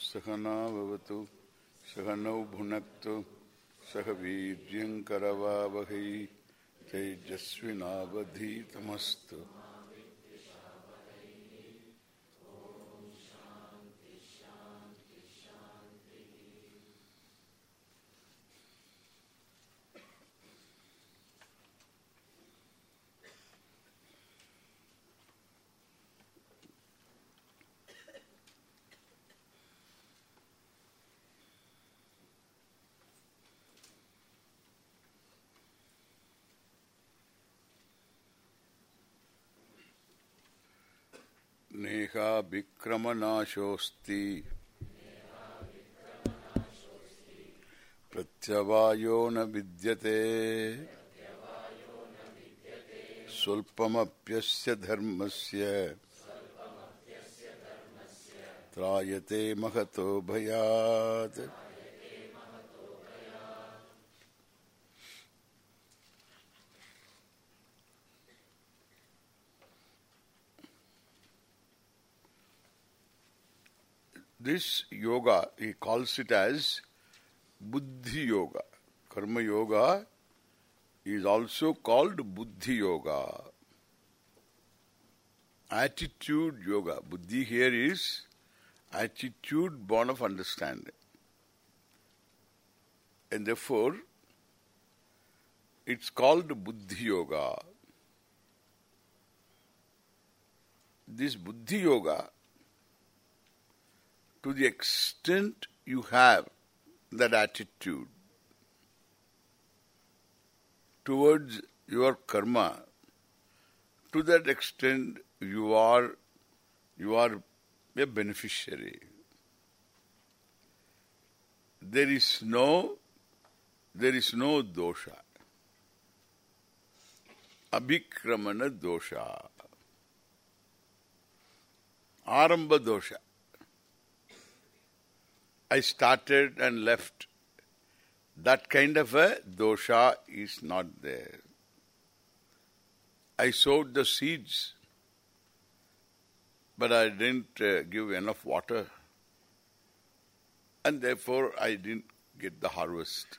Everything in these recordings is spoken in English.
सहना भवतु सहनौ भुनक्तु सह वीर्यङ्करवावहै तेजस्विनावधीतमस्तु। नेहाभिक्रमनाशोऽस्ति प्रत्यवायो न विद्यते। स्वल्पमप्यस्य धर्मस्य। त्रायते महतो भयात्। This yoga, he calls it as Buddhi Yoga. Karma Yoga is also called Buddhi Yoga. Attitude Yoga. Buddhi here is attitude born of understanding. And therefore, it's called Buddhi Yoga. This Buddhi Yoga to the extent you have that attitude towards your karma, to that extent you are you are a beneficiary. There is no there is no dosha. Abhikramana dosha. Aramba dosha. I started and left. That kind of a dosha is not there. I sowed the seeds, but I didn't uh, give enough water. And therefore I didn't get the harvest.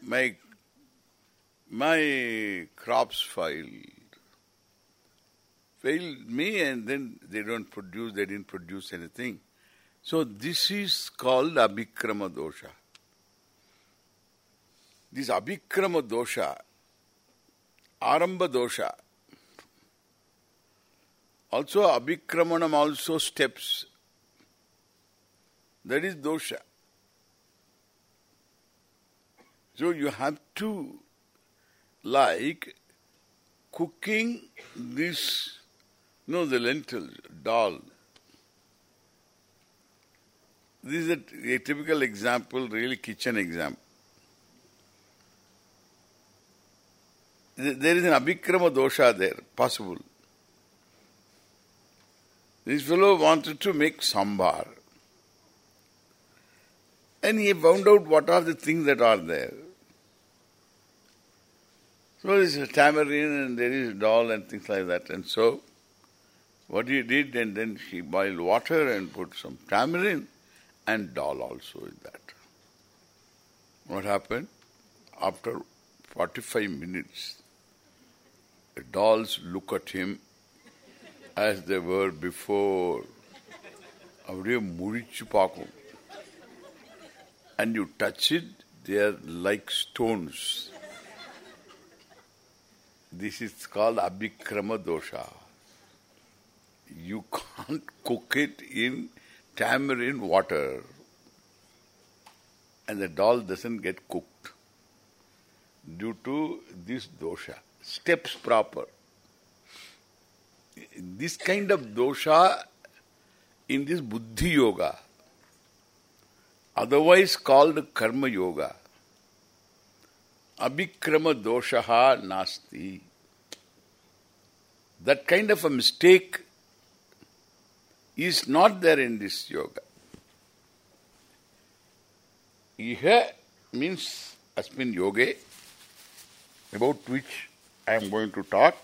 My, my crops failed. Failed me and then they don't produce, they didn't produce anything. So this is called Abhikrama dosha. This Abhikrama dosha, dosha, also Abhikramanam also steps. That is dosha. So you have to like cooking this, no, the lentils, dal, this is a, a, typical example, really kitchen example. There is an abhikrama dosha there, possible. This fellow wanted to make sambar. And he found out what are the things that are there. So there is a tamarind and there is dal and things like that. And so, what he did, and then he boiled water and put some tamarind and dal also is that. What happened? After 45 minutes, the dals look at him as they were before. அப்படியே முடிச்சு பார்க்கும் and you touch it, they are like stones. This is called abhikrama dosha. You can't cook it in tamarind water and the dal doesn't get cooked due to this dosha. Steps proper. This kind of dosha in this buddhi yoga, otherwise called karma yoga, abhikrama doshaha nasti. That kind of a mistake is not there in this yoga. Iha means asmin yoga, about which I am going to talk,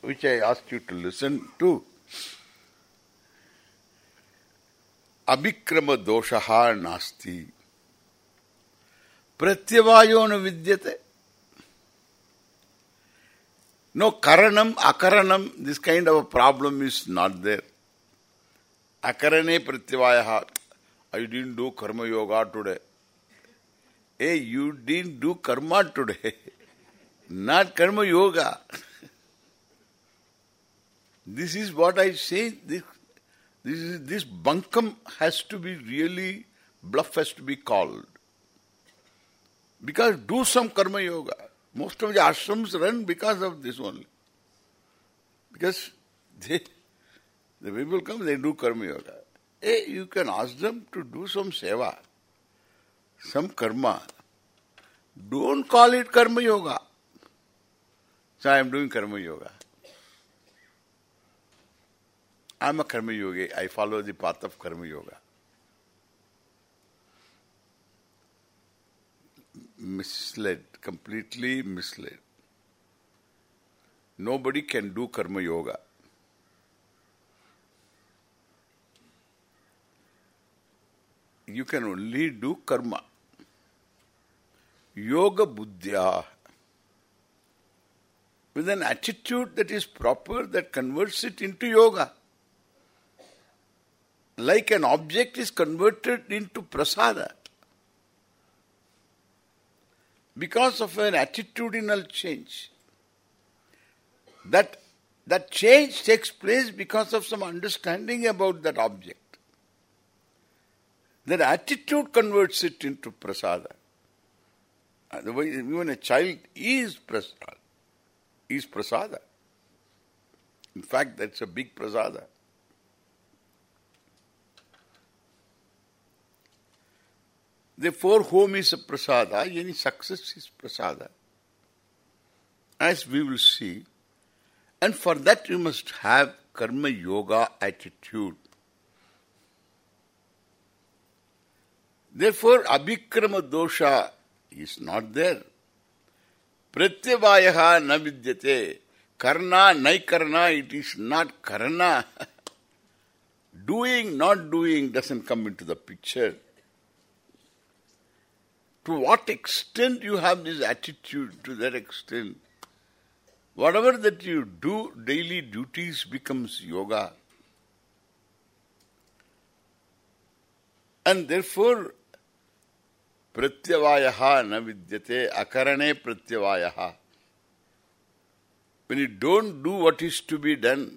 which I asked you to listen to. Abhikrama doshaha nasti pratyavayo na vidyate no karanam akaranam this kind of a problem is not there. Akarane pratyavaya i didn't do karma yoga today. Hey you didn't do karma today. Not karma yoga. This is what i say this this is this bunkum has to be really bluff has to be called. Because do some karma yoga most of the ashrams run because of this only. Because they, the people come, they do karma yoga. Hey, you can ask them to do some seva, some karma. Don't call it karma yoga. So I am doing karma yoga. I am a karma yogi. I follow the path of karma yoga. Misled completely misled. Nobody can do karma yoga. You can only do karma. Yoga buddhya. With an attitude that is proper, that converts it into yoga. Like an object is converted into prasada because of an attitudinal change. That that change takes place because of some understanding about that object. That attitude converts it into prasada. Otherwise, even a child is prasada. Is prasada. In fact, that's a big prasada. Therefore, home is a prasada, any success is prasada. As we will see. And for that you must have karma yoga attitude. Therefore, abhikrama dosha is not there. Pratyavayaha na vidyate. Karna, naikarna, it is not karna. doing, not doing doesn't come into the picture to what extent you have this attitude, to that extent. Whatever that you do, daily duties becomes yoga. And therefore, pratyavayaha na vidyate akarane pratyavayaha. When you don't do what is to be done,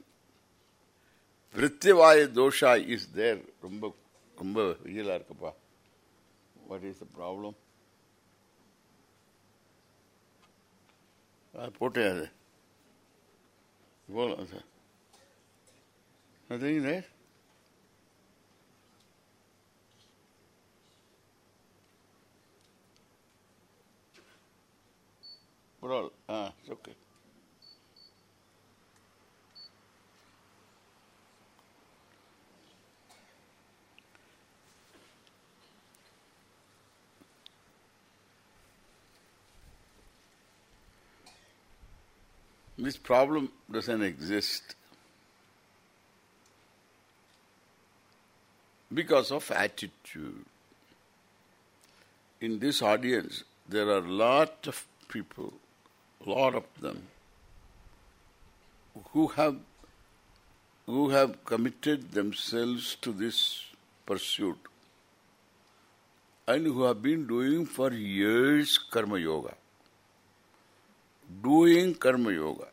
pratyavaya dosha is there. Rumba, rumba, What is the problem? போட்டே அது போகலாம் sir nothing there Put all, ah, it's okay. This problem doesn't exist because of attitude. In this audience, there are a lot of people, a lot of them, who have who have committed themselves to this pursuit and who have been doing for years karma yoga doing karma yoga.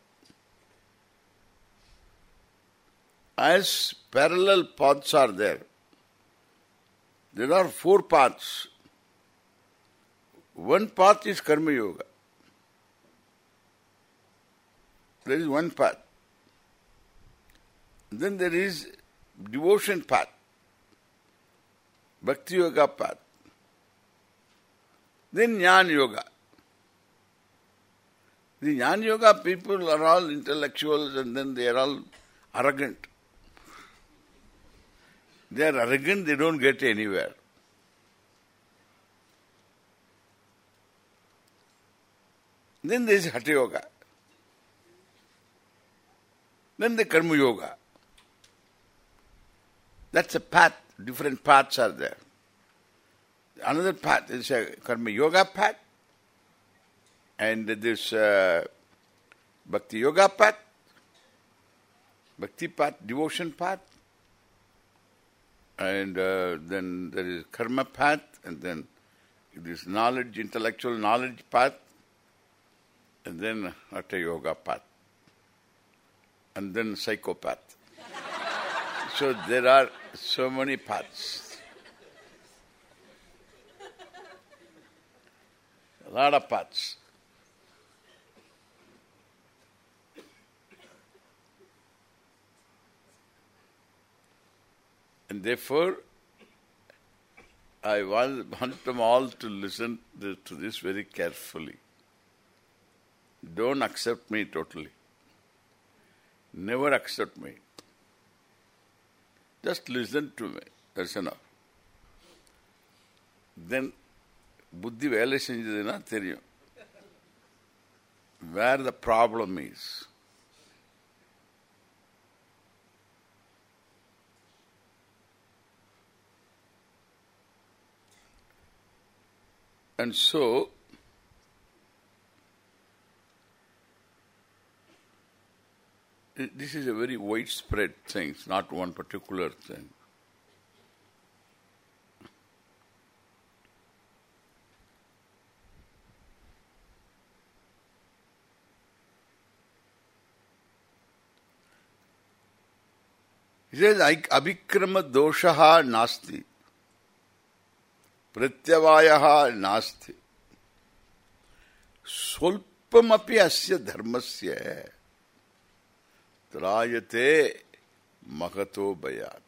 As parallel paths are there, there are four paths. One path is karma yoga. There is one path. Then there is devotion path, bhakti yoga path. Then jnana yoga. The Jnana Yoga people are all intellectuals and then they are all arrogant. They are arrogant, they don't get anywhere. Then there is Hatha Yoga. Then the Karma Yoga. That's a path different paths are there. Another path is a karma yoga path, and this uh, bhakti yoga path, bhakti path, devotion path, and uh, then there is karma path, and then this knowledge, intellectual knowledge path, and then Hatha Yoga path, and then psychopath. so there are so many paths. A lot of paths. And therefore, I want them all to listen to this very carefully. Don't accept me totally. Never accept me. Just listen to me. That's enough. Then, புத்தி வேலை செஞ்சதுன்னா தெரியும் where the problem is. And so, this is a very widespread thing, it's not one particular thing. He says, Abhikrama doshaha nasti. Pratyavaya nasti. Swalpamapi asya dharmasya trayate mahato bayat.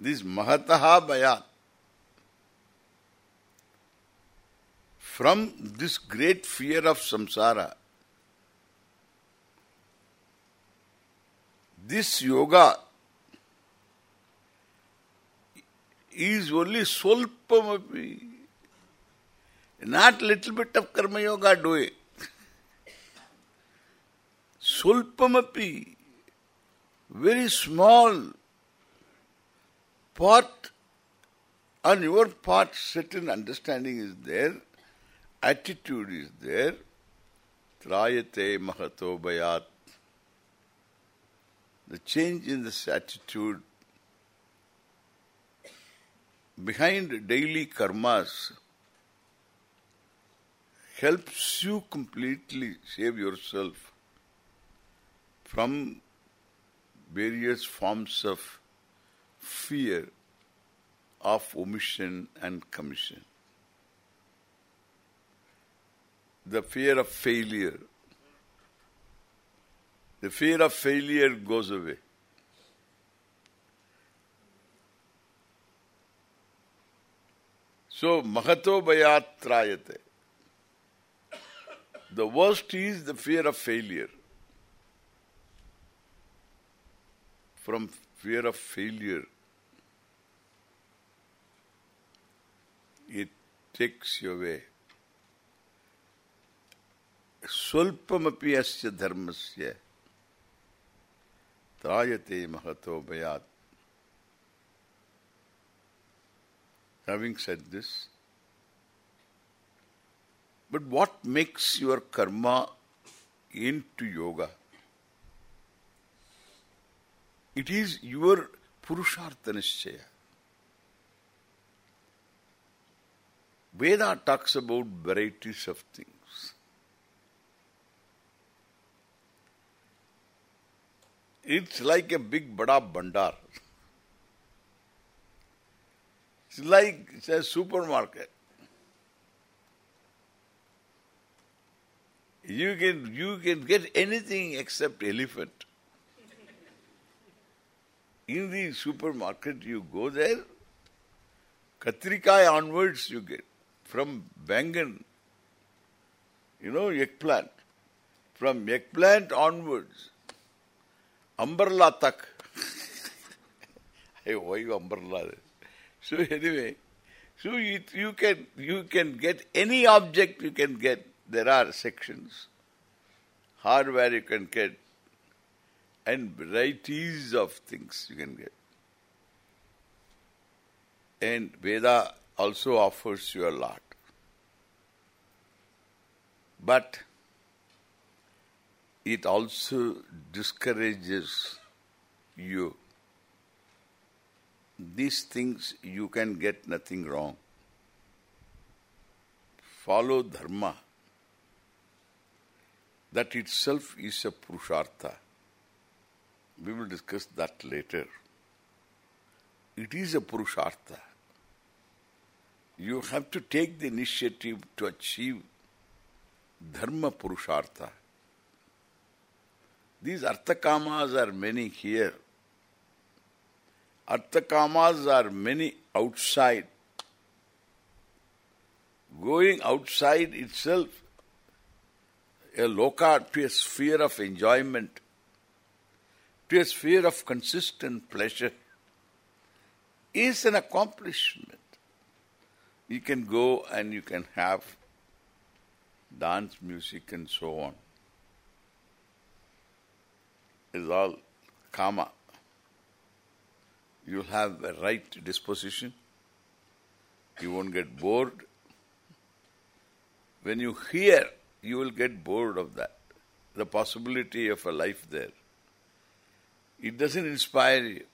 This mahataha bayat. From this great fear of samsara, this yoga is only swalpamapi. Not little bit of karma yoga do it. Swalpamapi, very small part on your part certain understanding is there, attitude is there, trayate mahato bayat. The change in this attitude behind daily karmas helps you completely save yourself from various forms of fear of omission and commission. The fear of failure. The fear of failure goes away. So, mahato bayatrayate. The worst is the fear of failure. From fear of failure, it takes you away. Swalpamapi asya dharmasya trayate mahato bayat. Having said this, but what makes your karma into yoga? It is your Purushartha Nishchaya. Veda talks about varieties of things. It's like a big bada bandar. It's like it's a supermarket. You can you can get anything except elephant. In the supermarket you go there, Katrikai onwards you get. From bangan, you know, eggplant. From eggplant onwards, umbrella tak. hey, why umbrella? So anyway, so you, you can you can get any object you can get. There are sections. Hardware you can get. and varieties of things you can get. And Veda also offers you a lot. But it also discourages you. These things you can get nothing wrong. Follow dharma. That itself is a purushartha. We will discuss that later. It is a purushartha. You have to take the initiative to achieve dharma purushartha. These arthakamas are many here. Arthakamas are many outside. Going outside itself, a loka to a sphere of enjoyment, to a sphere of consistent pleasure, is an accomplishment. You can go and you can have dance, music and so on. Is all kama. You'll have a right disposition. You won't get bored. When you hear, you will get bored of that. The possibility of a life there. It doesn't inspire you.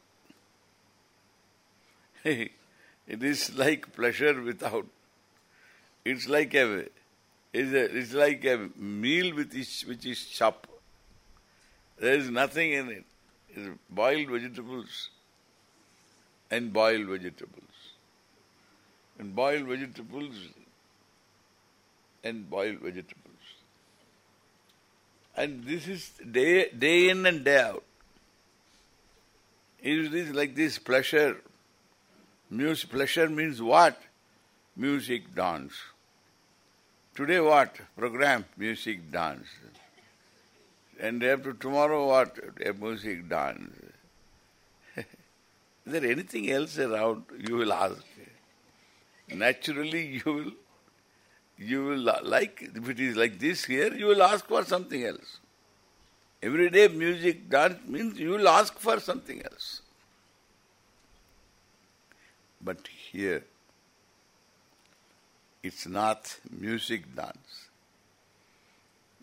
it is like pleasure without. It's like a it's, a, it's like a meal with which, which is chop. There is nothing in it. It's boiled vegetables and boiled vegetables. And boiled vegetables and boiled vegetables. And this is day day in and day out. It is like this pleasure. Music pleasure means what? Music, dance. Today what? Program, music, dance. And after tomorrow what? A music, dance. Is there anything else around? You will ask. Naturally you will you will like, if it is like this here, you will ask for something else. Every day music, dance means you will ask for something else. But here, it's not music dance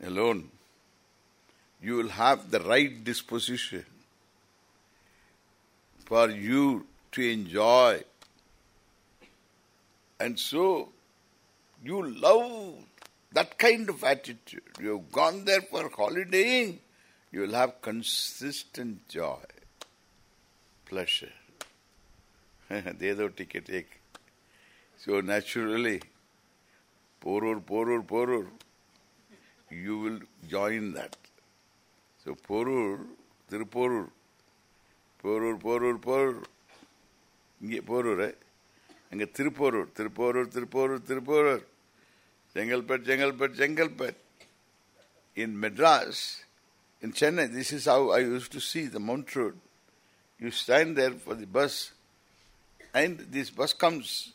alone. You will have the right disposition for you to enjoy. And so, you love that kind of attitude. You have gone there for holidaying. You will have consistent joy, pleasure. Dedo ticket take. So naturally, Porur, Porur, Porur. You will join that. So Porur, Tiruporur, Porur Porur Porur இங்கே போரூர் அங்கே Thiruporur Thiruporur Thiruporur Thiruporur Chengalpattu Chengalpattu Chengalpattu in Madras, in Chennai, this is how I used to see the Mount Road. You stand there for the bus, and this bus comes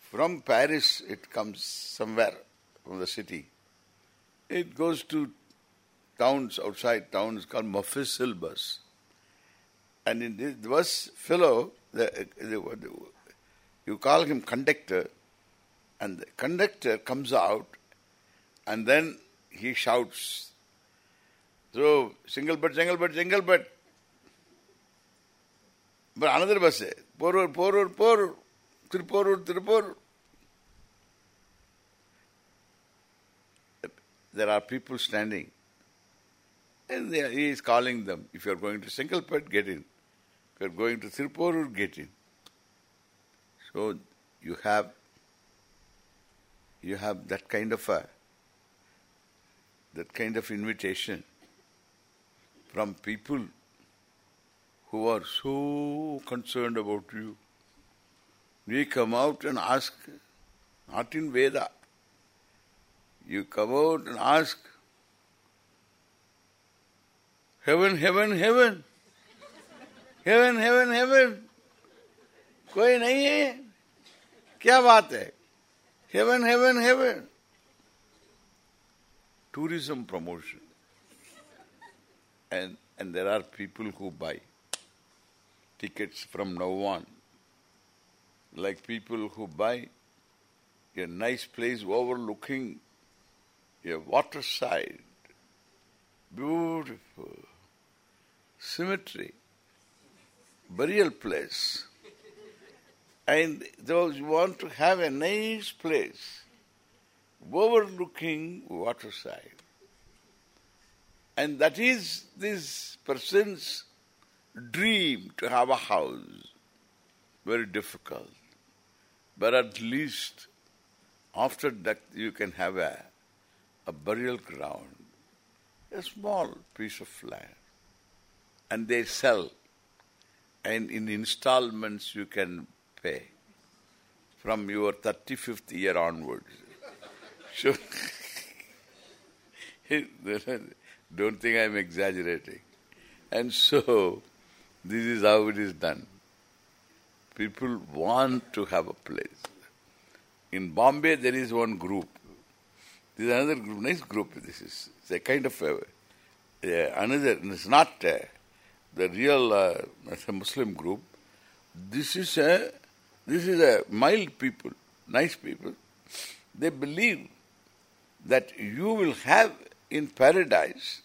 from Parrys, it comes somewhere from the city. It goes to towns outside towns called Mofussil bus. And in this bus fellow, the, the, you call him conductor, and the conductor comes out and then he shouts. So, single bird, single bird, single bird. But another bus, porur, porur, porur. Tiruporur, Tiruporur. There are people standing. And they, he is calling them. If you are going to Chengalpet, get in. Are going to Tiruporur, get in. So you have you have that kind of a that kind of invitation from people who are so concerned about you. We come out and ask, not in Veda. You come out and ask, heaven, heaven, heaven, heaven, heaven, heaven. कोई नहीं है क्या बात है heaven, heaven, heaven. Tourism promotion. And And there are people who buy tickets from now on. Like people who buy a nice place overlooking a waterside. Beautiful. Symmetry. Burial place. And those want to have a nice place overlooking waterside. And that is this person's dream to have a house. Very difficult. But at least after that you can have a, a burial ground, a small piece of land. And they sell. And in installments you can pay from your 35th year onwards. So, don't think I'm exaggerating. And so, this is how it is done. People want to have a place. In Bombay, there is one group. This is another group, nice group. This is it's a kind of a, a, another. It's not a, the real uh, Muslim group. This is a this is a mild people, nice people. They believe that you will have in paradise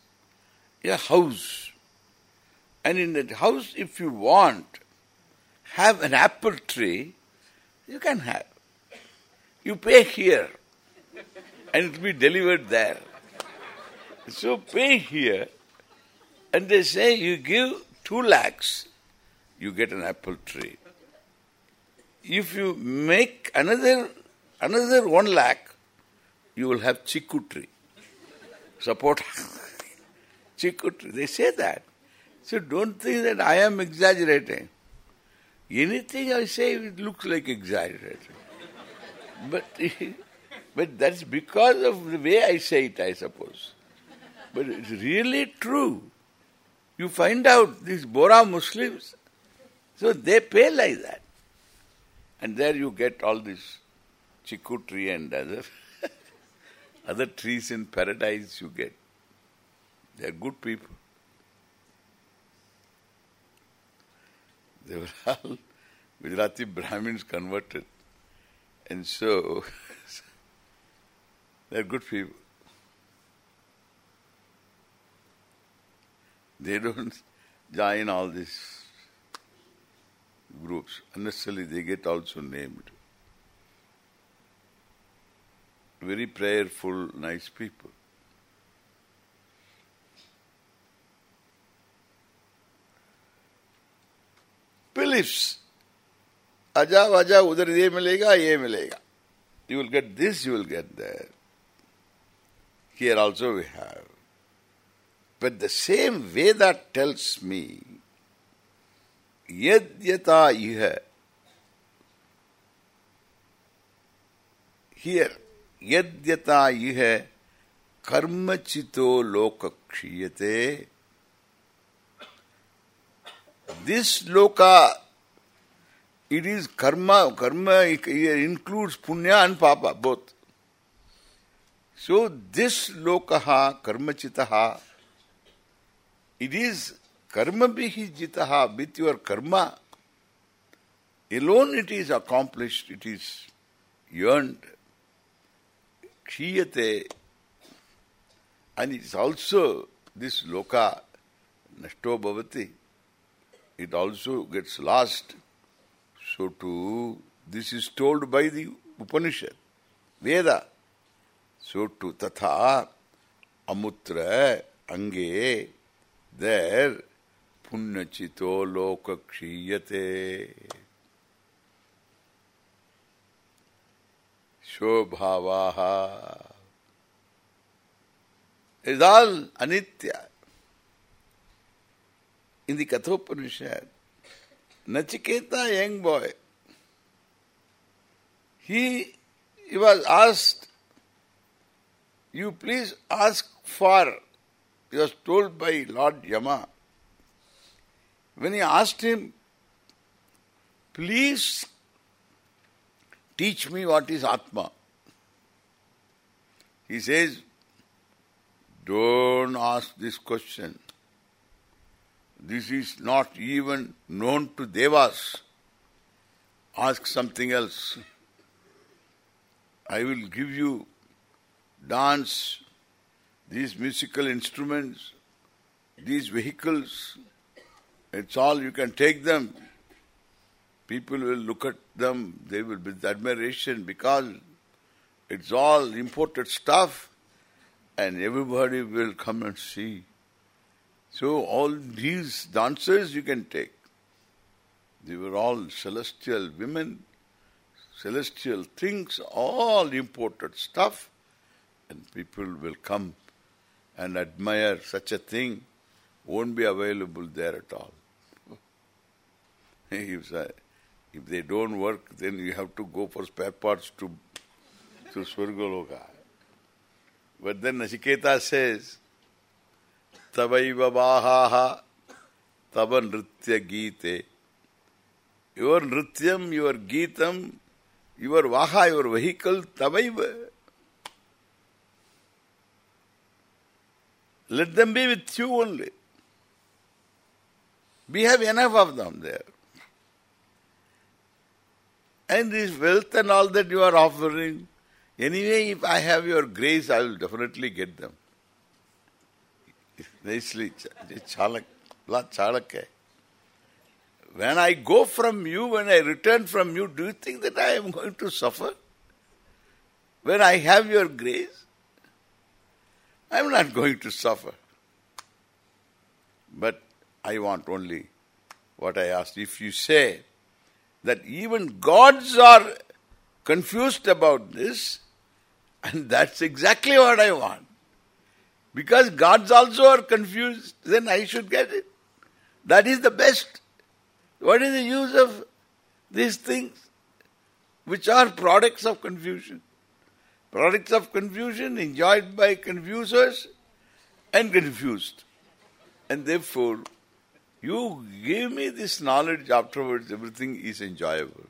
a house. And in that house, if you want, have an apple tree, you can have. You pay here, and it will be delivered there. So pay here, and they say you give two lakhs, you get an apple tree. If you make another another one lakh, you will have chiku tree. Support chiku tree. They say that. So don't think that I am exaggerating. Anything I say, it looks like exaggerating. But, but that's because of the way I say it, I suppose. But it's really true. You find out these Bohra Muslims, so they pay like that. And there you get all this chiku tree and other other trees in paradise you get. They are good people. They were all Gujarati Brahmins converted. And so, they're good people. They don't join all these groups. Unnecessarily they get also named. Very prayerful, nice people. Beliefs. Aja vaja udhar ye milega, ye milega. You will get this, you will get that. Here also we have. But the same Veda tells me, yad yata iha. Here, yad yata iha karma chito loka kshiyate. This loka it is karma, karma includes punya and papa, both. So this lokaha, karmachitaha, it is karma bihi jitaha, with your karma. Alone it is accomplished, it is earned. Kshiyate, and it is also this loka, nashto bhavati, it also gets lost. So to this is told by the Upanishad, Veda. So to tatha amutra ange there punyachito loka kshiyate shobhavaha is all anitya. In the Kathopanishad, Nachiketa, young boy, he, he was asked, you please ask for, he was told by Lord Yama. When he asked him, please teach me what is Atma. He says, don't ask this question. This is not even known to Devas. Ask something else. I will give you dance, these musical instruments, these vehicles. It's all you can take them. People will look at them, they will be with admiration because it's all imported stuff and everybody will come and see. So all these dancers you can take. They were all celestial women, celestial things, all imported stuff, and people will come and admire such a thing, won't be available there at all. if, uh, if they don't work, then you have to go for spare parts to, to Swargaloka. But then Nachiketa says, Tavaiva Bahaha Tava Nritya Gite. Your Nrityam, your Geetam, your Vaha, your vehicle, Tavaiva. Let them be with you only. We have enough of them there. And this wealth and all that you are offering, anyway, if I have your grace, I will definitely get them. Nicely, Chalak, Chalak. When I go from you, when I return from you, do you think that I am going to suffer? When I have your grace, I am not going to suffer. But I want only what I asked. If you say that even gods are confused about this, and that's exactly what I want. Because gods also are confused, then I should get it. That is the best. What is the use of these things which are products of confusion? Products of confusion enjoyed by confusers and confused. And therefore, you give me this knowledge afterwards, everything is enjoyable.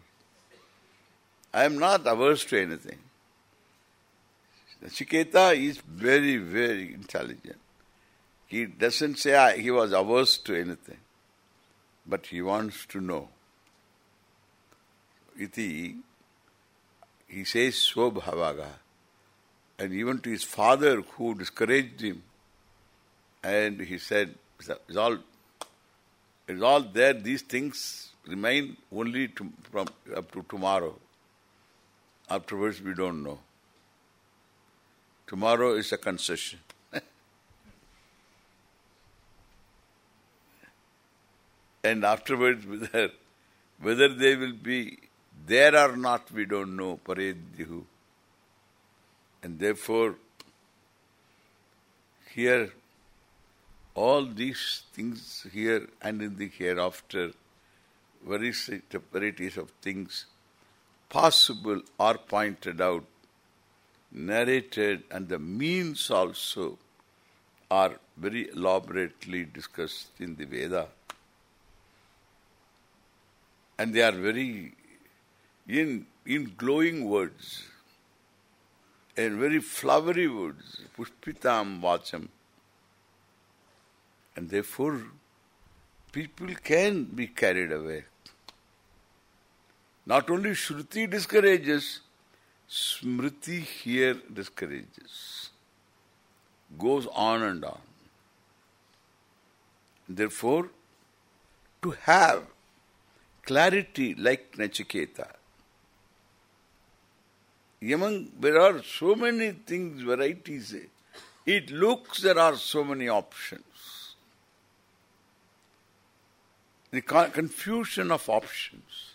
I am not averse to anything. Chiketa is very, very intelligent. He doesn't say ah, he was averse to anything, but he wants to know. Iti, he says Swabhavaga, and even to his father who discouraged him, and he said, it's all, it's all there, these things remain only to, from up to tomorrow. Afterwards we don't know. Tomorrow is a concession. and afterwards, whether, whether they will be there or not, we don't know. Pareddihu. And therefore, here, all these things here and in the hereafter, various varieties of things possible are pointed out narrated and the means also are very elaborately discussed in the Veda. And they are very in in glowing words and very flowery words, pushpitam vacham. And therefore people can be carried away. Not only Shruti discourages, Smriti here discourages. Goes on and on. Therefore, to have clarity like Nachiketa, among, there are so many things, varieties. It looks there are so many options. The confusion of options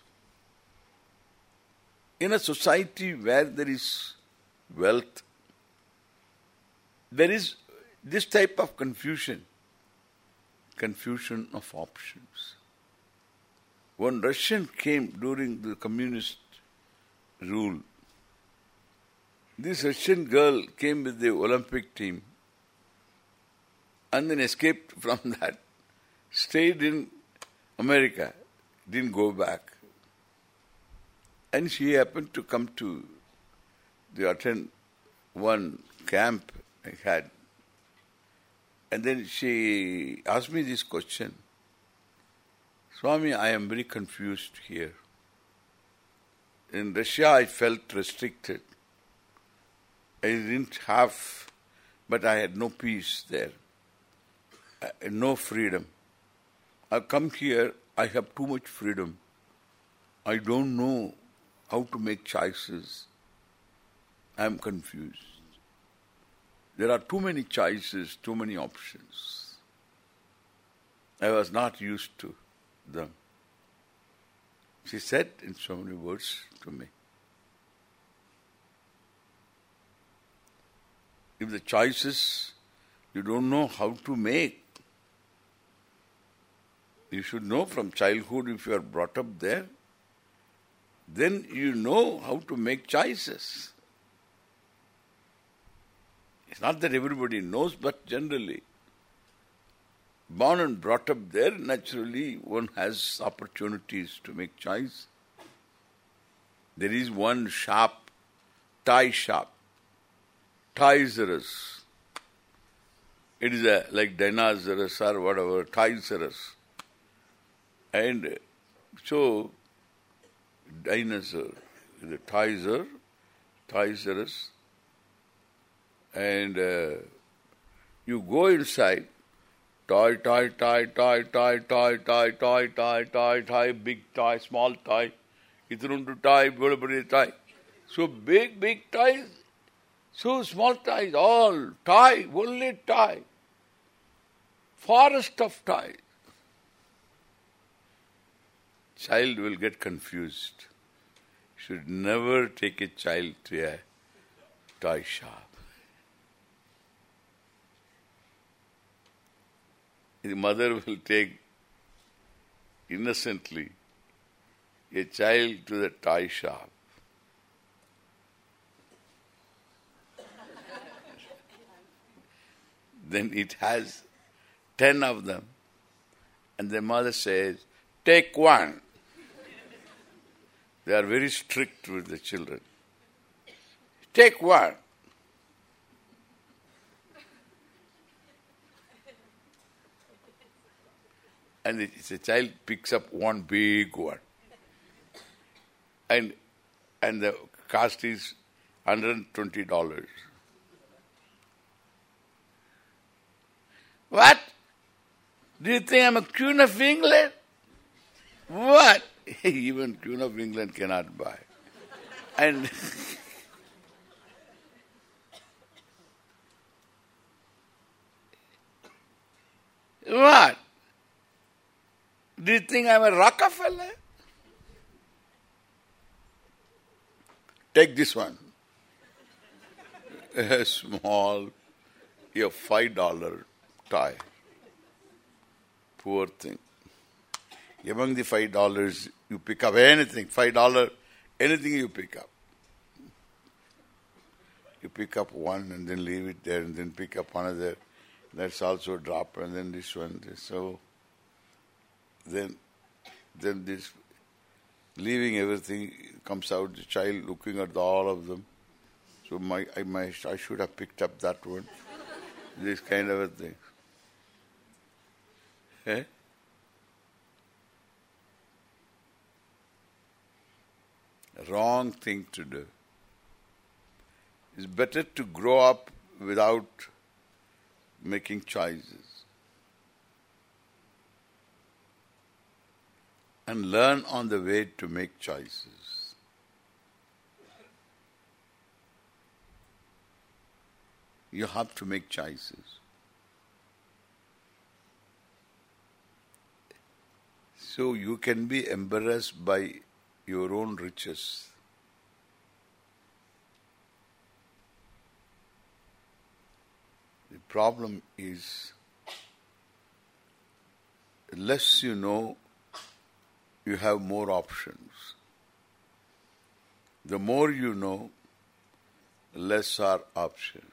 in a society where there is wealth, there is this type of confusion, confusion of options. One Russian came during the communist rule. This Russian girl came with the Olympic team and then escaped from that, stayed in America, didn't go back. And she happened to come to the attend one camp I had. And then she asked me this question. Swami, I am very confused here. In Russia, I felt restricted. I didn't have, but I had no peace there, uh, no freedom. I come here, I have too much freedom. I don't know how to make choices. I am confused. There are too many choices, too many options. I was not used to them. She said in so many words to me. If the choices you don't know how to make, you should know from childhood if you are brought up there, then you know how to make choices. It's not that everybody knows, but generally, born and brought up there, naturally one has opportunities to make choice. There is one shop, tie shop, Toys R Us. It is a, like Dinosaurus or whatever, Toys R Us. And so, dinosaur, the Tycer, Toys R Us, and uh, you go inside, toy, toy, toy, toy, toy, toy, toy, toy, toy, toy, toy, big toy, small toy, ithrundu toy, toy, toy. So big, big toys, so small toys, all toy, only toy. Forest of toys. Child will get confused. Should never take a child to a toy shop. The mother will take innocently a child to the toy shop. Then it has ten of them. And the mother says, take one. They are very strict with the children. Take one. and the child picks up one big one. And and the cost is $120. What? Do you think I'm a Queen of England? What? Even Queen of England cannot buy. And what? Do you think I'm a Rockefeller? Take this one. A small, a five dollar Poor thing. Among the five dollars, you pick up anything. Five dollar, anything you pick up. You pick up one and then leave it there and then pick up another. That's also a drop and then this one. This. So then then this leaving everything comes out the child looking at the, all of them so my I my I should have picked up that one this kind of a thing eh? wrong thing to do it's better to grow up without making choices and learn on the way to make choices. You have to make choices. So you can be embarrassed by your own riches. The problem is, less you know you have more options. The more you know, less are options.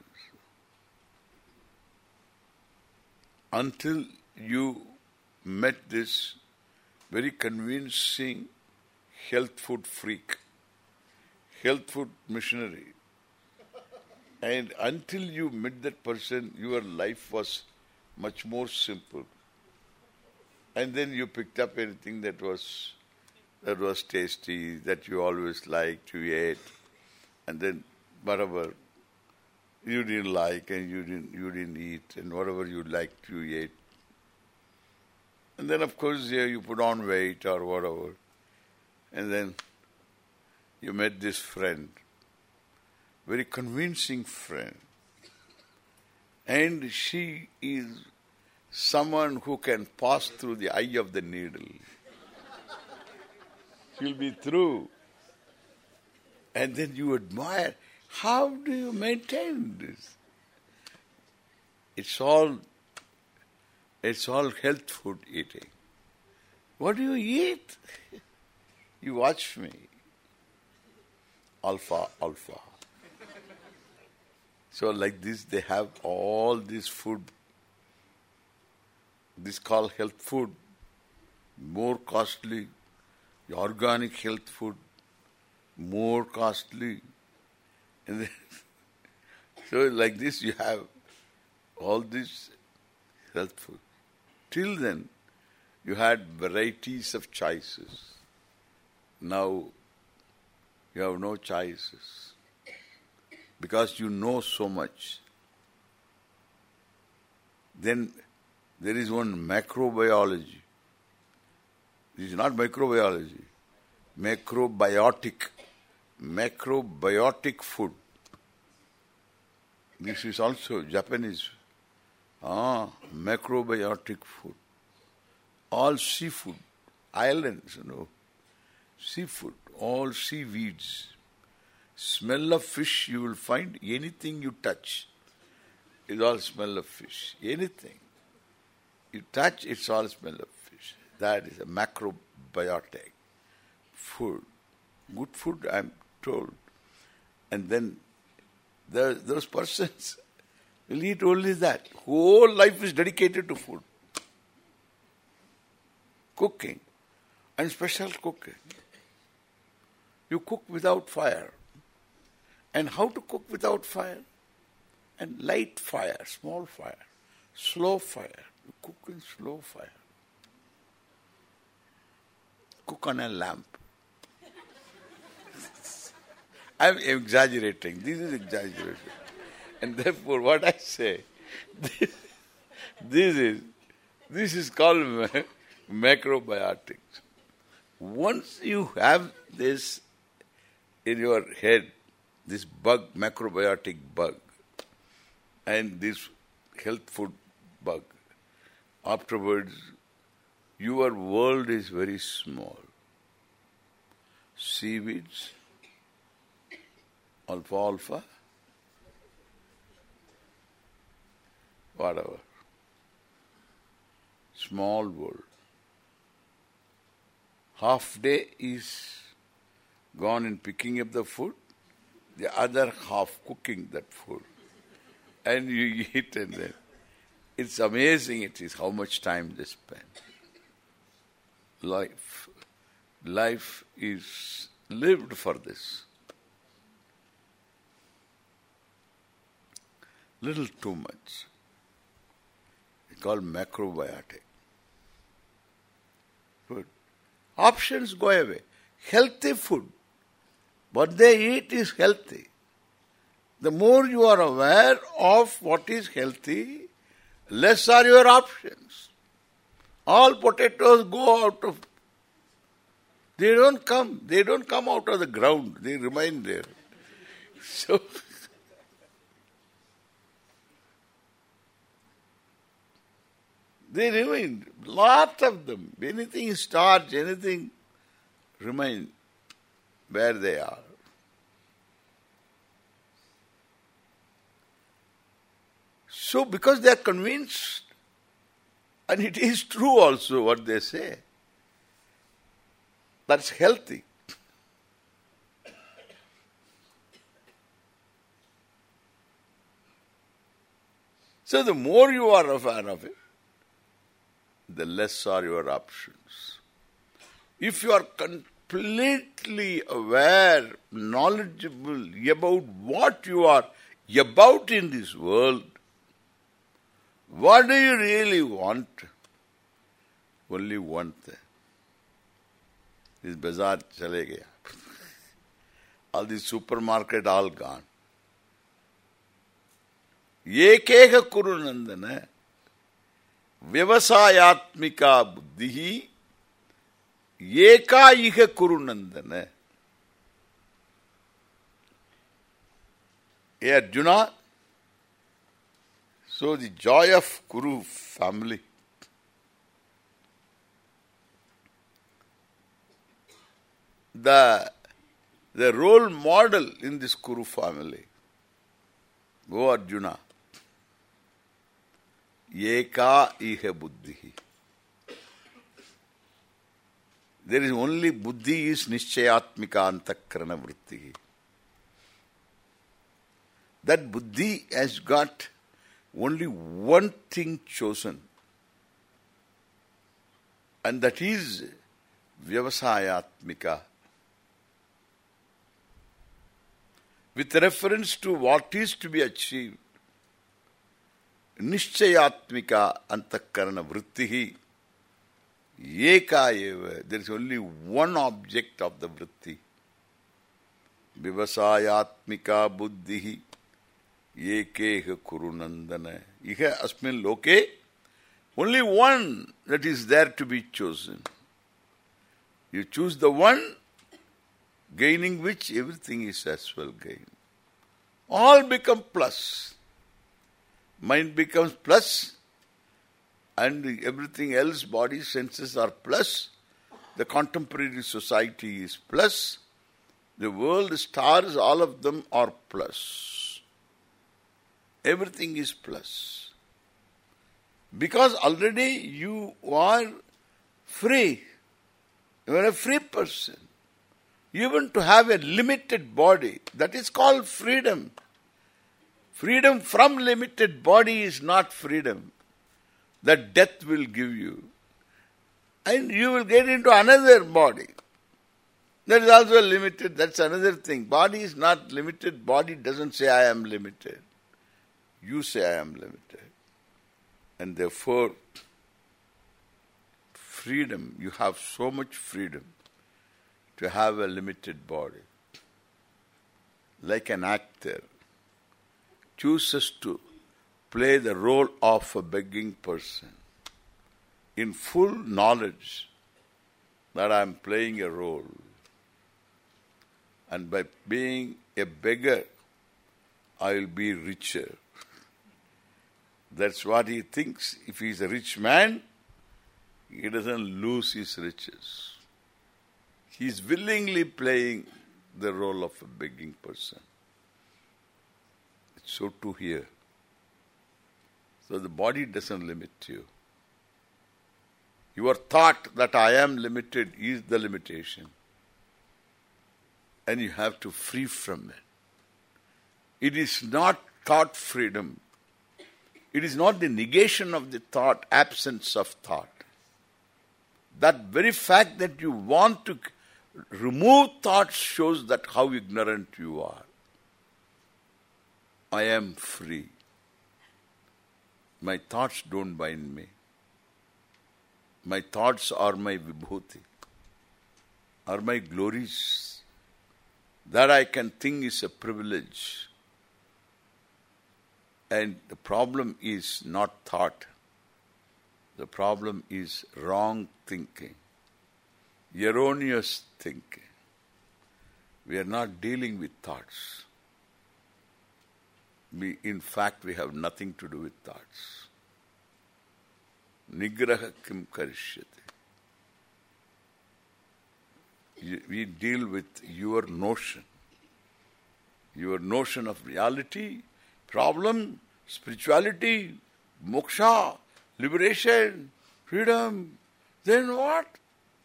Until you met this very convincing health food freak, health food missionary, and until you met that person, your life was much more simple. And then you picked up anything that was that was tasty, that you always liked, you ate. And then whatever you didn't like and you didn't you didn't eat and whatever you liked you ate. And then of course yeah, you put on weight or whatever. And then you met this friend, very convincing friend. And she is someone who can pass through the eye of the needle. She'll be through. And then you admire, how do you maintain this? It's all it's all health food eating. What do you eat? You watch me. Alpha, alpha. So like this, they have all this food. This called health food. More costly. Organic health food. More costly. And then, so like this, you have all this health food. Till then, you had varieties of choices. Now, you have no choices because you know so much. Then there is one macrobiology. This is not microbiology. Macrobiotic. Macrobiotic food. This is also Japanese. Ah, macrobiotic food. All seafood. Islands, you know. Seafood. All seaweeds Smell of fish you will find anything you touch is all smell of fish. Anything. You touch, it's all smell of fish. That is a macrobiotic food. Good food, I'm told. And then the, those persons will eat only that. Whole life is dedicated to food. Cooking. And special cooking. You cook without fire. And how to cook without fire? And light fire, small fire, slow fire. You cook in slow fire. Cook on a lamp. I'm exaggerating. This is exaggeration. And therefore what I say, this, this is this is called macrobiotics. Once you have this in your head, this bug, macrobiotic bug, and this health food bug, afterwards your world is very small. Seaweeds, alfalfa, whatever. Small world. Half day is gone in picking up the food, the other half cooking that food. And you eat and then it's amazing it is how much time they spend. Life. Life is lived for this. Little too much. Called macrobiotic. Food. Options go away. Healthy food. What they eat is healthy. The more you are aware of what is healthy, less are your options. All potatoes go out of they don't come. They don't come out of the ground. They remain there. So they remain. Lot of them. Anything starch, anything remain where they are. So because they are convinced, and it is true also what they say, that's healthy. So the more you are aware of it, the less are your options. If you are completely aware, knowledgeable about what you are about in this world, what do you really want? Only one thing. This bazaar chale gaya. all the supermarket all gone. Ekeha Kurunandana. ವ್ಯವಸಾಯಾತ್ಮಿಕ ಬುದ್ಧಿ ಏಕಾಯಿಹ ಕುರು ನಂದನ Hey Arjuna, so the joy of Kuru family the the role model in this Kuru family. Go Arjuna. एका इह बुद्धि। There is only buddhi is निश्चयात्मिक अंतकरण वृत्ति। That buddhi has got only one thing chosen and that is व्यवसायत्मिक। With reference to what is to be achieve nischayatmika antakarana vrittihi eka eva. There is only one object of the vritti. Vivasayatmika buddhihi ekeha kurunandana. Iha asmin loke. Only one that is there to be chosen. You choose the one gaining which everything is as well gained. All become plus. Mind becomes plus and everything else, body, senses are plus. The contemporary society is plus. The world, stars, all of them are plus. Everything is plus. Because already you are free. You are a free person. Even to have a limited body, that is called freedom. Freedom from limited body is not freedom. That death will give you. And you will get into another body. That is also limited. That's another thing. Body is not limited. Body doesn't say I am limited. You say I am limited. And therefore, freedom, you have so much freedom to have a limited body. Like an actor chooses to play the role of a begging person in full knowledge that I am playing a role. And by being a beggar, I will be richer. That's what he thinks. If he is a rich man, he doesn't lose his riches. He is willingly playing the role of a begging person. So too here. So the body doesn't limit you. Your thought that I am limited is the limitation. And you have to free from it. It is not thought freedom. It is not the negation of the thought, absence of thought. That very fact that you want to remove thoughts shows that how ignorant you are. I am free. My thoughts don't bind me. My thoughts are my vibhuti, are my glories. That I can think is a privilege. And the problem is not thought. The problem is wrong thinking, erroneous thinking. We are not dealing with thoughts. We, in fact, we have nothing to do with thoughts. Nigraha kim karishyate. We deal with your notion. Your notion of reality, problem, spirituality, moksha, liberation, freedom. Then what?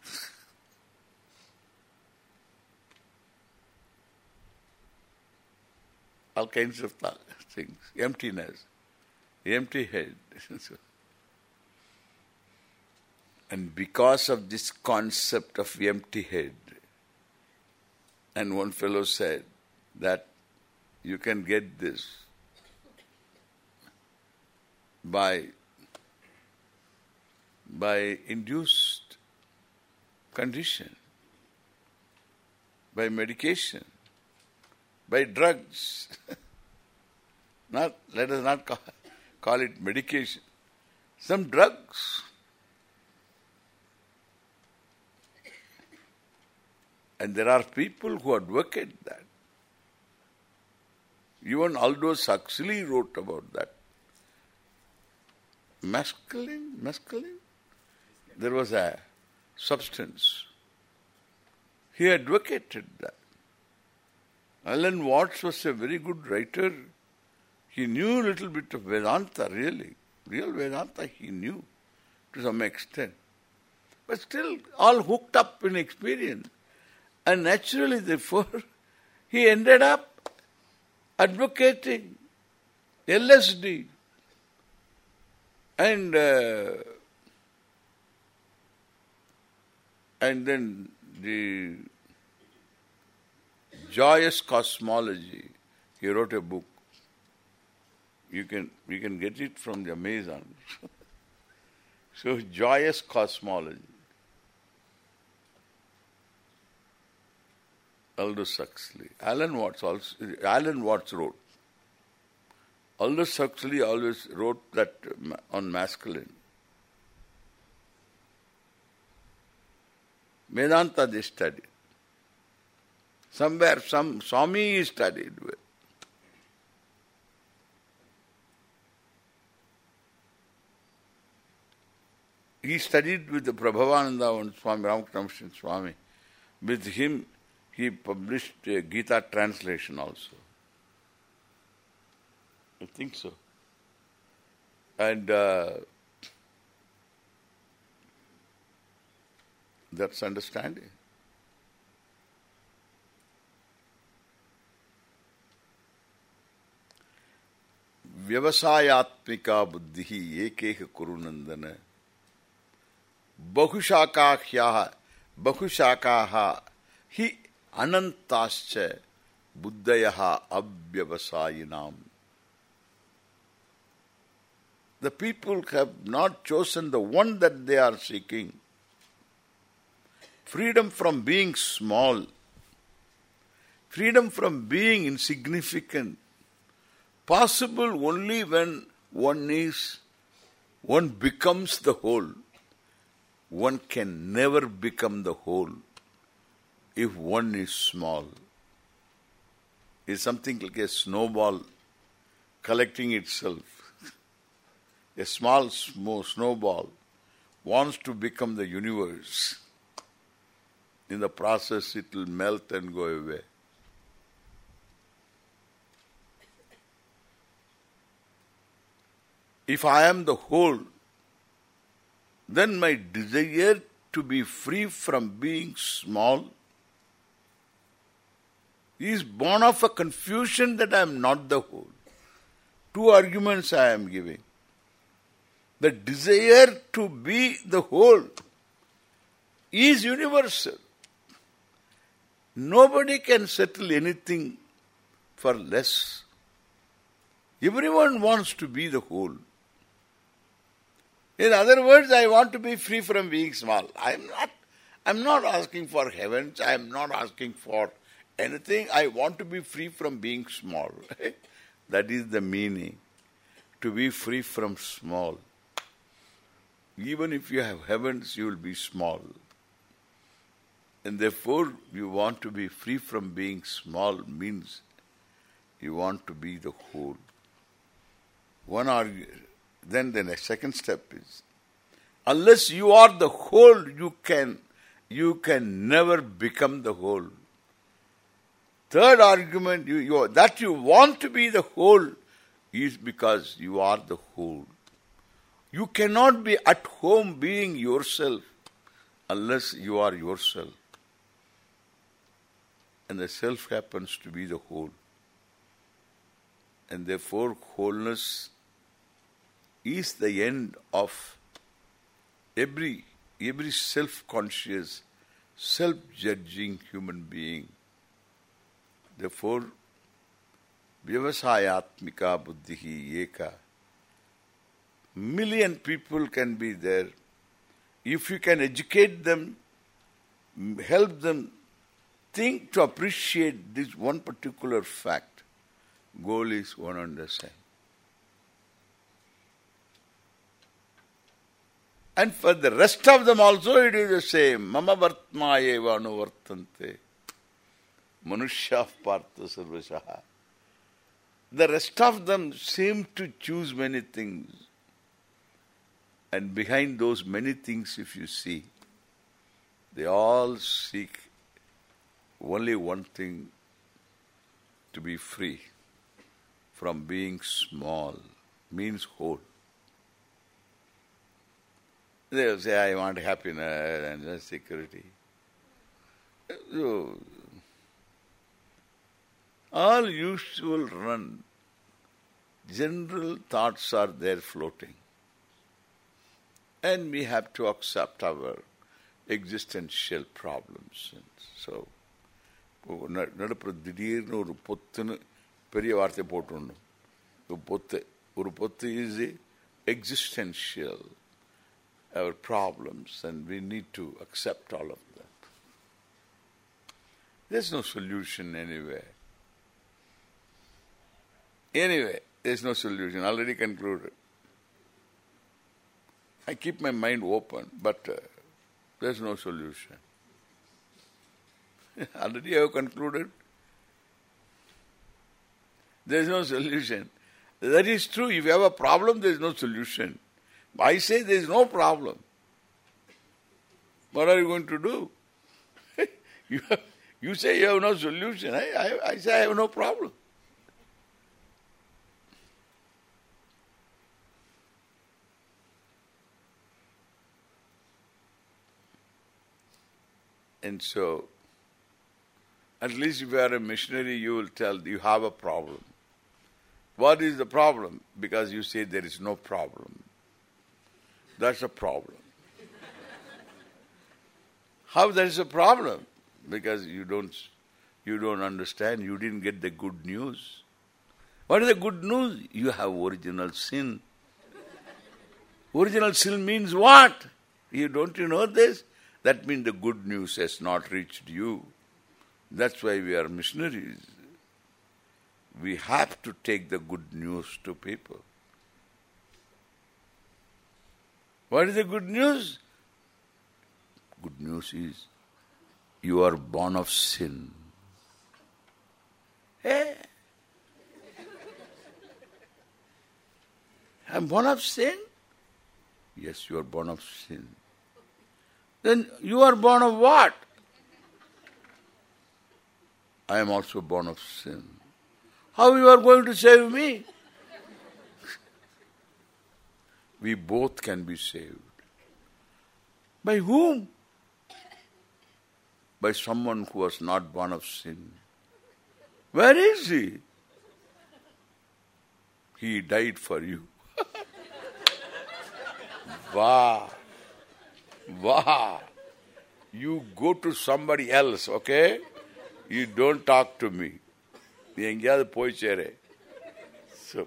All kinds of things. Emptiness. Empty head. and because of this concept of empty head, and one fellow said that you can get this by by induced condition, by medication, by drugs. not let us not call, call it medication. Some drugs. And there are people who advocate that. Even Aldous Huxley wrote about that. Mescaline, mescaline. There was a substance. He advocated that. Alan Watts was a very good writer. He knew a little bit of Vedanta, really. Real Vedanta he knew to some extent. But still all hooked up in experience. And naturally, therefore, he ended up advocating LSD and uh, and then the joyous cosmology. He wrote a book. You can you can get it from the Amazon. so joyous cosmology. Aldous Huxley. Alan Watts also Alan Watts wrote. Aldous Huxley always wrote that on mescaline. Vedanta they studied. Somewhere some Swami studied with. He studied with the Prabhavananda and Swami Ramakrishna Swami. With him he published a Gita translation also. I think so. And uh, that's understanding. व्यवसायात्मिका बुद्धि एक एक कुरुनंदन Bahushakakhyaha. Bahushakaha. He anantascha buddhayaha. The people have not chosen the one that they are seeking. Freedom from being small. Freedom from being insignificant. Possible only when one is, one becomes the whole. One can never become the whole if one is small. Is something like a snowball collecting itself. A small snowball wants to become the universe. In the process it will melt and go away. If I am the whole, then my desire to be free from being small is born of a confusion that I am not the whole. Two arguments I am giving. The desire to be the whole is universal. Nobody can settle anything for less. Everyone wants to be the whole. In other words, I want to be free from being small. I am not I'm not asking for heavens, I am not asking for anything. I want to be free from being small. that is the meaning. To be free from small. Even if you have heavens, you will be small. And therefore, you want to be free from being small means you want to be the whole. One argue, then the next second step is, unless you are the whole, you can you can never become the whole. Third argument, you, you that you want to be the whole is because you are the whole. You cannot be at home being yourself unless you are yourself. And the self happens to be the whole. And therefore wholeness is the end of every every self-conscious, self-judging human being. Therefore, vyavasayatmika buddhihi eka. Million people can be there, if you can educate them, help them think to appreciate this one particular fact, goal is one and the same. And for the rest of them also it is the same. Mama vartma eva anuvartante. Manushya partha sarvashaha. The rest of them seem to choose many things. And behind those many things, if you see, they all seek only one thing, to be free from being small, means whole. They will say, I want happiness and security. So, all usual run, general thoughts are there floating. And we have to accept our existential problems. And so, நடுப்புற திடீர்னு ஒரு பொத்துன்னு பெரிய வார்த்தை போட்டுடணும் பொத்து ஒரு பொத்து is existential our problems and we need to accept all of that. There's no solution anywhere. Anyway, there's no solution. Already concluded. I keep my mind open, but uh, there's no solution. Already I have concluded. There is no solution. That is true. If you have a problem, there is no solution. I say there is no problem. What are you going to do? you, have, you say you have no solution. I, I, I say I have no problem. And so, at least if you are a missionary, you will tell you have a problem. What is the problem? Because you say there is no problem. That's a problem. How that is a problem? Because you don't you don't understand, you didn't get the good news. What is the good news? You have original sin. Original sin means what? You don't you know this? That means the good news has not reached you. That's why we are missionaries. We have to take the good news to people. What is the good news? Good news is you are born of sin. Hey. I'm born of sin? Yes, you are born of sin. Then you are born of what? I am also born of sin. How you are going to save me? we both can be saved. By whom? By someone who was not born of sin. Where is he? He died for you. wow. Wow. You go to somebody else, okay? You don't talk to me. நீ எங்கேயாவது போய் சேரு So,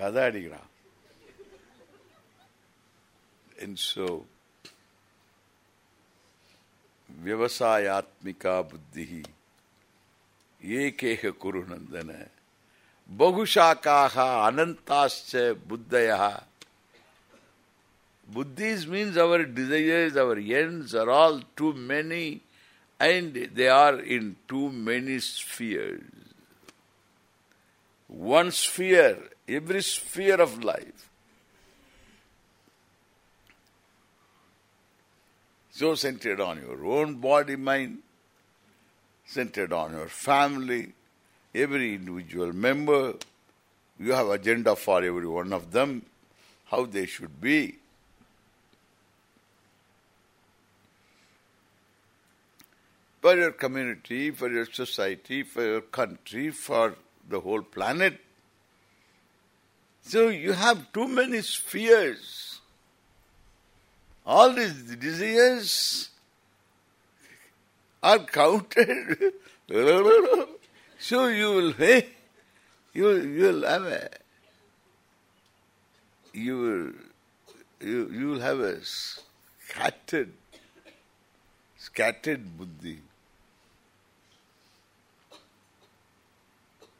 கதை அடிக்கிறான் and so விவசாயாத்மிகா புத்திஹி ஏகேக குருநந்தன kaha அனந்தாச்ச புத்தயா Buddhis means our desires, our ends are all too many and they are in too many spheres. One sphere every sphere of life. So centered on your own body, mind, centered on your family, every individual member. You have agenda for every one of them, how they should be. For your community, for your society, for your country, for the whole planet. So you have too many spheres. All these desires are counted. so you will, hey, you you will have a you will you, you will have a scattered scattered buddhi.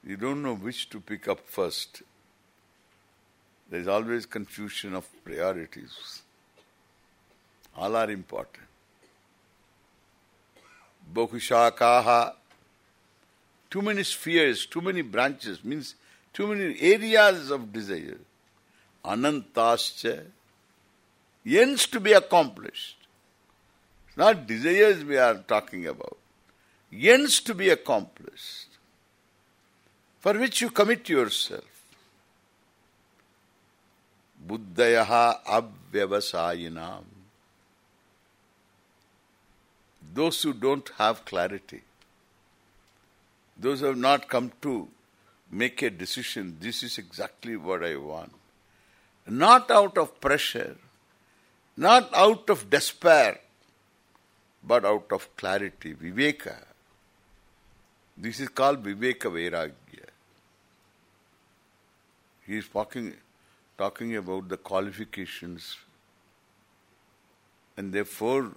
You don't know which to pick up first. There is always confusion of priorities. All are important. Bahushakaha. Too many spheres, too many branches, means too many areas of desire. Anantascha. Ends to be accomplished. It's not desires we are talking about. Ends to be accomplished. For which you commit yourself. Buddhayaha avyavasayinam. Those who don't have clarity, those who have not come to make a decision, this is exactly what I want. Not out of pressure, not out of despair, but out of clarity, viveka. This is called viveka vairagya. He is talking, talking about the qualifications and therefore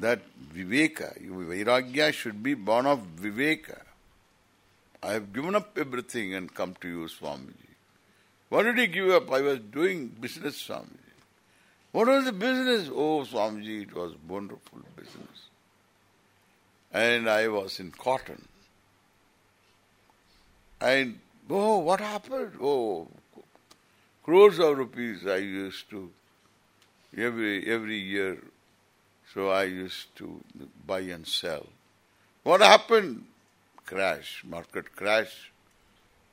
that viveka, vairagya should be born of viveka. I have given up everything and come to you, Swamiji. What did he give up? I was doing business, Swamiji. What was the business? Oh, Swamiji, it was wonderful business. And I was in cotton. And, oh, what happened? Oh, crores of rupees I used to, every every year, so I used to buy and sell. What happened? Crash, market crash,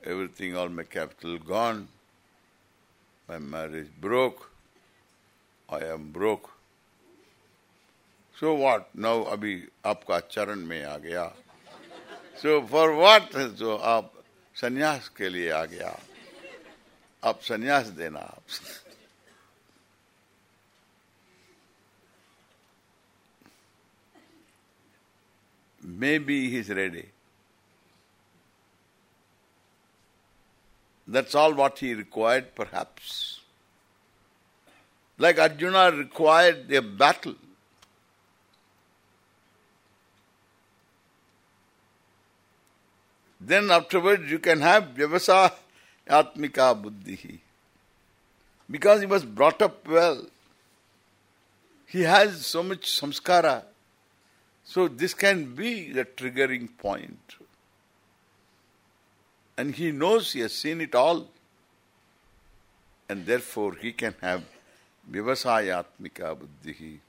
everything, all my capital gone, my marriage broke, I am broke. So what? Now abhi आपका चरण में आ गया. So for what? So आप संन्यास के लिए आ गया. आप संन्यास देना आप. Maybe he is ready. That's all what he required, perhaps. Like Arjuna required a battle. Then afterwards you can have vyavasa atmika buddhi. Because he was brought up well. He has so much samskara. So this can be the triggering point. And he knows, he has seen it all. And therefore he can have vivasayatmika buddhi.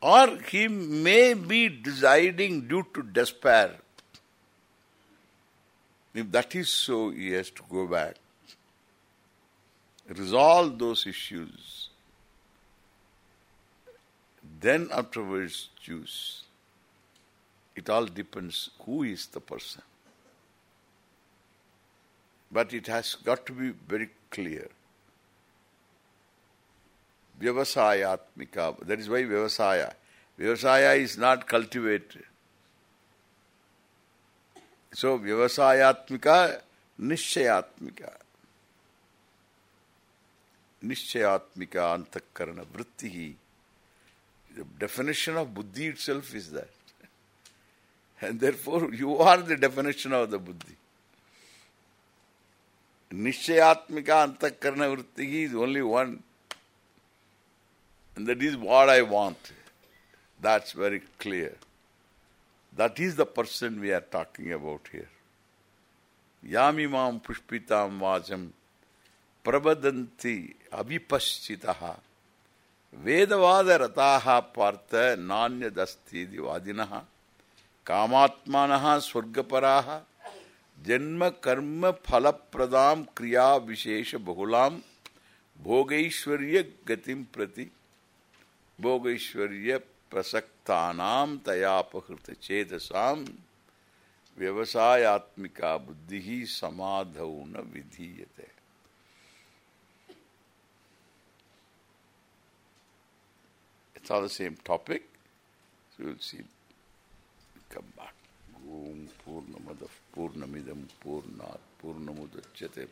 Or he may be deciding due to despair. If that is so, he has to go back. Resolve those issues. Then afterwards choose. It all depends who is the person. But it has got to be very clear. Vyavasayatmika. That is why Vyavasaya. Vyavasaya is not cultivated. So Vyavasayatmika, Nishchayatmika. Nishchayatmika antakarana vrittihi. The definition of buddhi itself is that. And therefore you are the definition of the buddhi. Nishchayatmika antakarana vrittihi is only one. And that is what I want. That's very clear. That is the person we are talking about here. Yami Yamimam pushpitam vacham Pravadanti avipaschitaha vedavada rataha partha nanya dasti divadinaha. Jnma swargaparaha. Janma karma phalapradam kriya vishesha bahulam bhogaishwarya gatim prati. Bhogaishwarya प्रसक्तानाम तयापहृत चेतसाम व्यवसायत्मिका बुद्धि ही समाधौ न विधीयते It's all the same topic. So you'll see. Come back. Om Purnamadav Purnamidam Purnat mudachyate